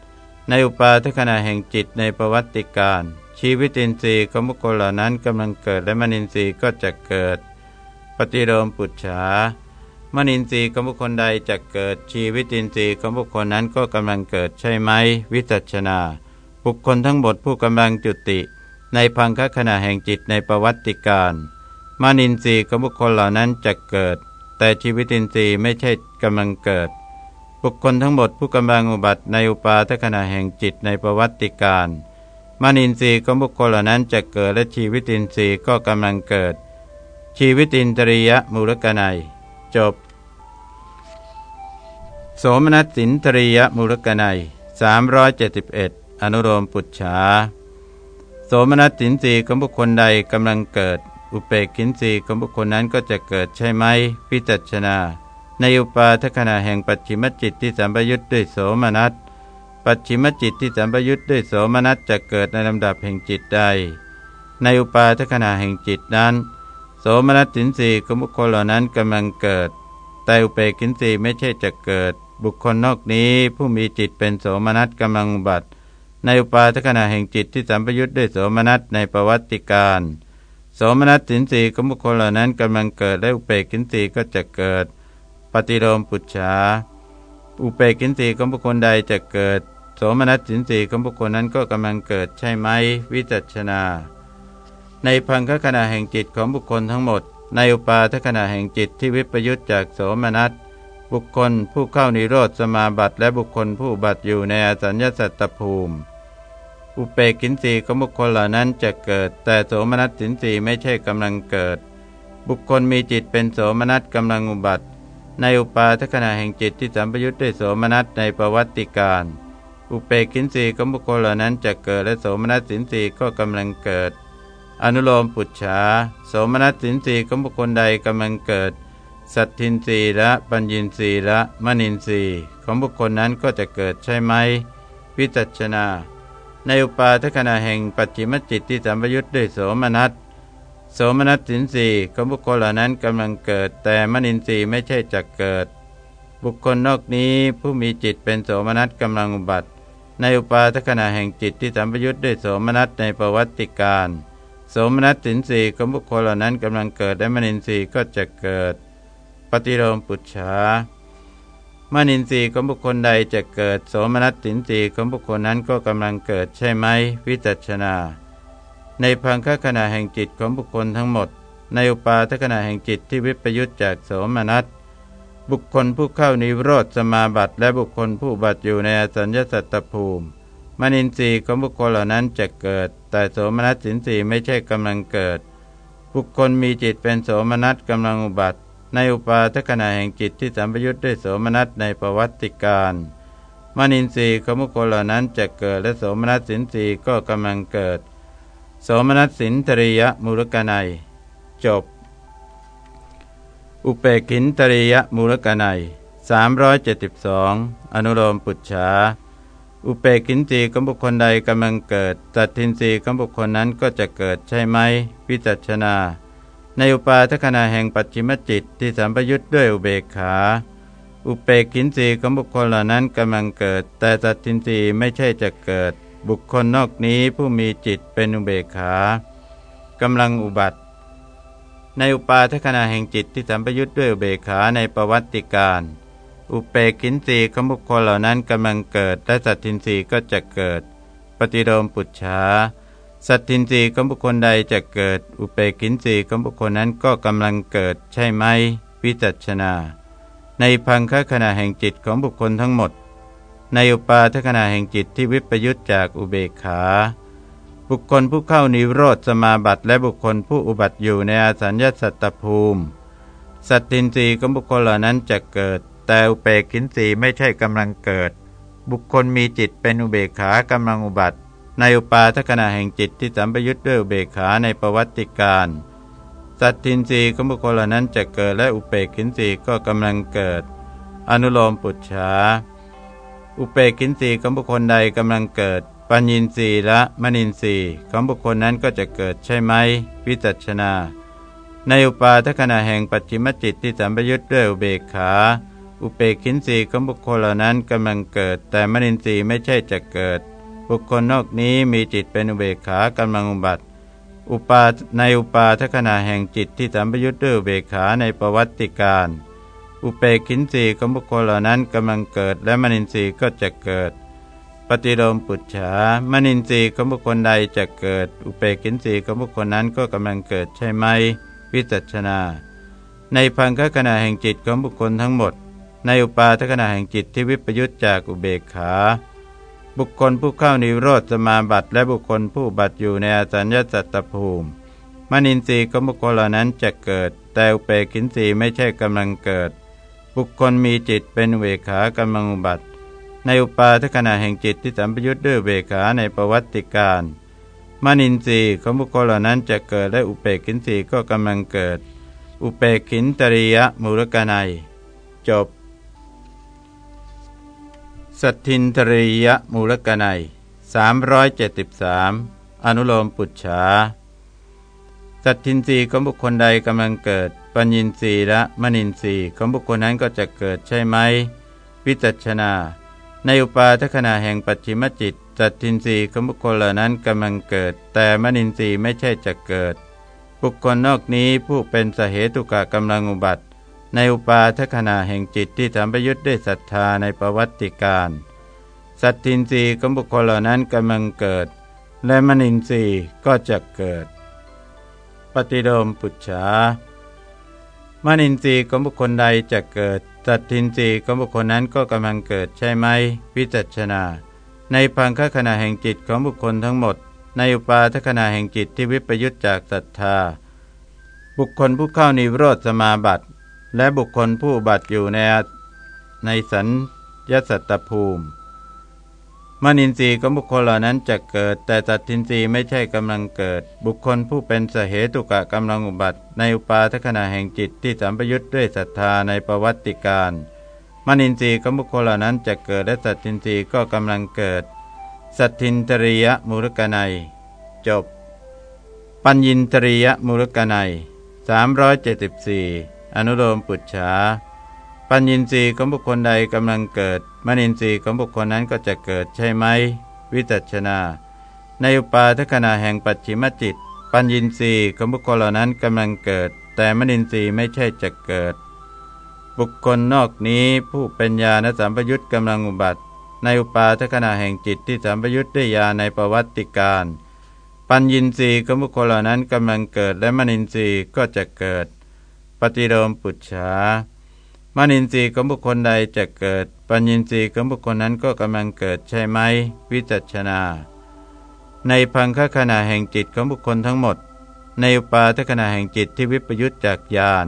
ในอุปาทขณะแห่งจิตในประวัติการ ชีวิตินทรีย์ของบุคคลเหล่านั้นกำลังเกิดและมณินทรีย์ก็จะเกิด ปฏิโลมปุจฉามนินทรีย์ของบุคคลใดจะเกิดชีวิตินทรีย์ของบุคคลนั้นก็กำลังเกิดใช่ไหม วิจัชนา บุคคลทั้งหมดผู้กำลังจุติ ในพังคขณะแห่งจิตในประวัติการมานินทรีย์ของบุคคลเหล่านั้นจะเกิด แต่ชีวิตินทรีย์ไม่ใช่กำลังเกิด บุคคลทั้งหมดผู้กำลังอุบัติในอุปาทขณะแห่งจิตในประวัติการมานินทรีย์ของบุคคลเหล่านั้นจะเกิดและชีวิตินทรีย์ก็กำลังเกิด ชีวิตินตริยมูลกนัย จบ โสมนัสสินตรียมูลกนัย371 อนุโลมปุจฉา มนัสสินสีของบุคคลใดกำลังเกิด อุเปกินสีของบุคคลนั้นก็จะเกิดใช่ไหมพิจัชนา ในอุปาทขณะแห่งปัจฉิมจิตที่สัมปยุทธ์ด้วยโสมนัส ปัจฉิมจิตที่สัมปยุทธ์ด้วยโสมนัสจะเกิดในลำดับแห่งจิตใด ในอุปาทขณะแห่งจิตนั้น โสมนัสสินสีของบุคคลเหล่านั้นกำลังเกิด แต่อุเปกินสีไม่ใช่จะเกิด บุคคลนอกนี้ผู้มีจิตเป็นโสมนัสกำลังบัต ในอุปาทขณะแห่งจิตที่สัมปยุทธ์ด้วยโสมนัสในประวัติการโสมนัสสินสีของบุคคลเหล่านั้นกำลังเกิดและอุเปกินสีก็จะเกิด ปฏิโลมปุจฉาอุเปกินสีของบุคคลใดจะเกิด โสมนัสสินสีของบุคคลนั้นก็กำลังเกิดใช่ไหม วิจัชนา ในพังคขณะแห่งจิตของบุคคลทั้งหมด ในอุปาทขณะแห่งจิตที่วิปยุตจากโสมนัสบุคคลผู้เข้านิโรธสมาบัติและบุคคลผู้บัติอยู่ในอสัญญาสัตตภูมิ อุเปกินสีของบุคคลเหล่านั้นจะเกิด แต่โสมนัสสินสีไม่ใช่กำลังเกิด บุคคลมีจิตเป็นโสมนัสกำลังอุบัติ ในอุปาทขณะแห่งจิตที่สัมปยุตด้วยโสมนัสในประวัติการ อุเปกินสีของบุคคลเหล่านั้นจะเกิดและโสมนัสสินสีก็กำลังเกิด อนุโลมปุจฉาโสมนัสสินสีของบุคคลใดกำลังเกิด สัตทินรีและปัญญินรีและมณินรีของบุคคลนั้นก็จะเกิดใช่ไหมวิจัชนา ในอุปาทขณะแห่งปัจจิมจิตที่สัมปยุทธ์ด้วยโสมนัสโสมนัสสินสีของบุคคลเหล่านั้นกำลังเกิด แต่มณินทรีย์ไม่ใช่จะเกิด บุคคลนอกนี้ผู้มีจิตเป็นโสมนัสกำลังอุบัติ ในอุปาทขณะแห่งจิตที่สัมปยุทธ์ด้วยโสมนัสในประวัติการโสมนัตสินสีของบุคคลเหล่านั้นกำลังเกิดและมนินทรีย์ก็จะเกิด ปฏิโลมปุจฉา มนินทรีย์ของบุคคลใดจะเกิดโสมนัสสินสีของบุคคลนั้นก็กำลังเกิดใช่ไหมวิจัชนา ในพังคขณะแห่งจิตของบุคคลทั้งหมด ในอุปาทขณะแห่งจิตที่วิปยุตจากโสมนัสบุคคลผู้เข้านิโรธสมาบัติและบุคคลผู้บัติอยู่ในอสัญญาสัตตภูมิ มนินทรีย์ของบุคคลเหล่านั้นจะเกิด แต่โสมนัสสินทรีย์ไม่ใช่กำลังเกิด บุคคลมีจิตเป็นโสมนัสกำลังอุบัติ ในอุปาทขณะแห่งจิตที่สัมปยุทธ์ด้วยโสมนัสในประวัติการมนินทรีย์ของบุคคลเหล่านั้นจะเกิดและโสมนัสสินทรีย์ก็กำลังเกิด โสมนัสสินตริยมูลกนัย จบ อุเปกินตริยมูลกนัย372 อนุโลมปุจฉาอุเปกินสีของบุคคลใดกำลังเกิด ตัดทินสีของบุคคลนั้นก็จะเกิดใช่ไหมพิจัชนา ในอุปาทขณะแห่งปัจฉิมจิตที่สัมปยุทธ์ด้วยอุเบกขา อุเปกขินสีของบุคคลเหล่านั้นกำลังเกิด แต่ตัดทินสีไม่ใช่จะเกิด บุคคลนอกนี้ผู้มีจิตเป็นอุเบกขากำลังอุบัติ ในอุปาทขณะแห่งจิตที่สัมปยุทธ์ด้วยอุเบกขาในประวัติการ อุเปกขินสีของบุคคลเหล่านั้นกำลังเกิด และสัตทินรีก็จะเกิด ปฏิโลมปุจฉา สัตทินรีของบุคคลใดจะเกิด อุเปกินสีของบุคคลนั้นก็กำลังเกิดใช่ไหมวิจัชนา ในพังคขณะแห่งจิตของบุคคลทั้งหมด ในอุปาทขณะแห่งจิตที่วิปยุตจากอุเบกขา บุคคลผู้เข้านิโรธสมาบัติและบุคคลผู้อุบัติอยู่ในอาสัญญาสัตตภูมิ สัตตินรีของบุคคลเหล่านั้นจะเกิด แต่อุเบกินรีไม่ใช่กำลังเกิด บุคคลมีจิตเป็นอุเบกขากำลังอุบัติ ในอุปาทขณะแห่งจิตที่สัมปยุตด้วยอุเบกขาในประวัติการ สัตทินรีของบุคคลนั้นจะเกิดและอุเปกินรีก็กำลังเกิด อนุโลมปุจฉาอุเปกินรีของบุคคลใดกำลังเกิด ปัญญินรีและมณินรีของบุคคลนั้นก็จะเกิดใช่ไหมวิจัชนา ในอุปาทขณะแห่งปัจจิมจิตที่สัมปยุทธ์ด้วยอุเบกขาอุเปกินรีของบุคคลเหล่านั้นกำลังเกิด แต่มณินทรีย์ไม่ใช่จะเกิด บุคคลนอกนี้มีจิตเป็นอุเบกขากำลังอุบัติอุปาในอุปาทขณะแห่งจิตที่สัมปยุทธ์ด้วยเบกขาในประวัติการ อุเปกินสีของบุคคลเหล่านั้นกำลังเกิดและมนินทรีย์ก็จะเกิด ปฏิโลมปุจฉามนินทรีย์ของบุคคลใดจะเกิด อุเปกินสีของบุคคลนั้นก็กำลังเกิดใช่ไหม วิจัชนา ในพังคขณะแห่งจิตของบุคคลทั้งหมด ในอุปาทขณะแห่งจิตที่วิปยุตจากอุเบกขา บุคคลผู้เข้านิโรธสมาบัติและบุคคลผู้บัติอยู่ในอาสัญญาสัตตภูมิมนินทรีย์ของบุคคลเหล่านั้นจะเกิด แต่อุเปกินทรีย์ไม่ใช่กำลังเกิด บุคคลมีจิตเป็นเวขากำลังบัติในอุปาทขณะแห่งจิตที่สัมปยุทธ์ด้วยเวขาในประวัติการมนินทรีย์ของบุคคลเหล่านั้นจะเกิดและอุเปกินทรีย์ก็กำลังเกิด อุเปกินตริยมูลกนัย จบ สทินทรียมูลกนัย373 อนุโลมปุจฉาสัตทินรีของบุคคลใดกำลังเกิด ปัญญินรีและมณินรีของบุคคลนั้นก็จะเกิดใช่ไหมวิจัชนา ในอุปาทขณะแห่งปัจฉิมจิตสัตทินรีของบุคคลเหล่านั้นกำลังเกิด แต่มณินรีไม่ใช่จะเกิด บุคคลนอกนี้ผู้เป็นสเหตุกะกำลังอุบัติ ในอุปาทขณะแห่งจิตที่สัมปยุทธ์ด้วยศรัทธาในประวัติการ สัตทินรีของบุคคลเหล่านั้นกำลังเกิด และมนินทรีย์ก็จะเกิด ปฏิโดมปุจฉามนินทรีย์ของบุคคลใดจะเกิด สัตทินรีของบุคคลนั้นก็กำลังเกิดใช่ไหมวิจัชนา ในพังคขณะแห่งจิตของบุคคลทั้งหมด ในอุปาทขณะแห่งจิตที่วิปยุตจากศรัทธาบุคคลผู้เข้านิโรธสมาบัติ และบุคคลผู้บัติอยู่ในในสัญญสัตตภูมิมนินทรีย์ของบุคคลเหล่านั้นจะเกิด แต่สัตทินทรีย์ไม่ใช่กำลังเกิด บุคคลผู้เป็นสเหตุกะกำลังอุบัติ ในอุปาทขณะแห่งจิตที่สัมปยุทธ์ด้วยศรัทธาในประวัติการมนินทรีย์ของบุคคลเหล่านั้นจะเกิดและสัตทินทรีย์ก็กำลังเกิด สัตทินตริยมูลกนัย จบ ปัญญินตริยมูลกนัย374 อนุโลมปุจฉาปัญญินทรีย์ของบุคคลใดกำลังเกิดมณินทรีย์ของบุคคลนั้นก็จะเกิดใช่ไหม วิจัชนา ในอุปาทขณะแห่งปัจฉิมจิต ปัญญินทรีย์ของบุคคลเหล่านั้นกำลังเกิด แต่มณินทรีย์ไม่ใช่จะเกิด บุคคลนอกนี้ผู้เป็นญาณสัมปยุตกำลังอุบัติ ในอุปาทขณะแห่งจิตที่สัมปยุตได้ยาในประวัติการ ปัญญินทรีย์ของบุคคลเหล่านั้นกำลังเกิดและมณินทรีย์ก็จะเกิด ปฏิโลมปุจฉามนินทรีย์ของบุคคลใดจะเกิด ปัญญินทรีย์ของบุคคลนั้นก็กำลังเกิดใช่ไหม วิจัชนา ในพังคขณะแห่งจิตของบุคคลทั้งหมด ในอุปาทขณะแห่งจิตที่วิปยุตจากญาณ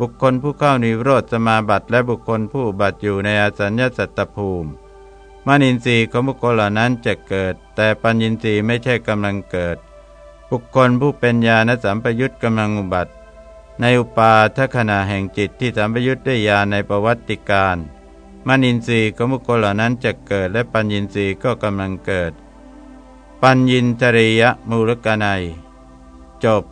บุคคลผู้เข้านิโรธสมาบัติและบุคคลผู้บัติอยู่ในอสัญญาสัตตภูมิมนินทรีย์ของบุคคลเหล่านั้นจะเกิด แต่ปัญญินทรีย์ไม่ใช่กำลังเกิด บุคคลผู้เป็นญาณสัมปยุตกำลังอุบัติ ในอุปาทขณะแห่งจิตที่สัมปยุทธ์ด้วยญาณในประวัติการมนินทรีย์ของบุคคลเหล่านั้นจะเกิดและปัญญินทรีย์ก็กำลังเกิด ปัญญินตริยมูลกนัย จบ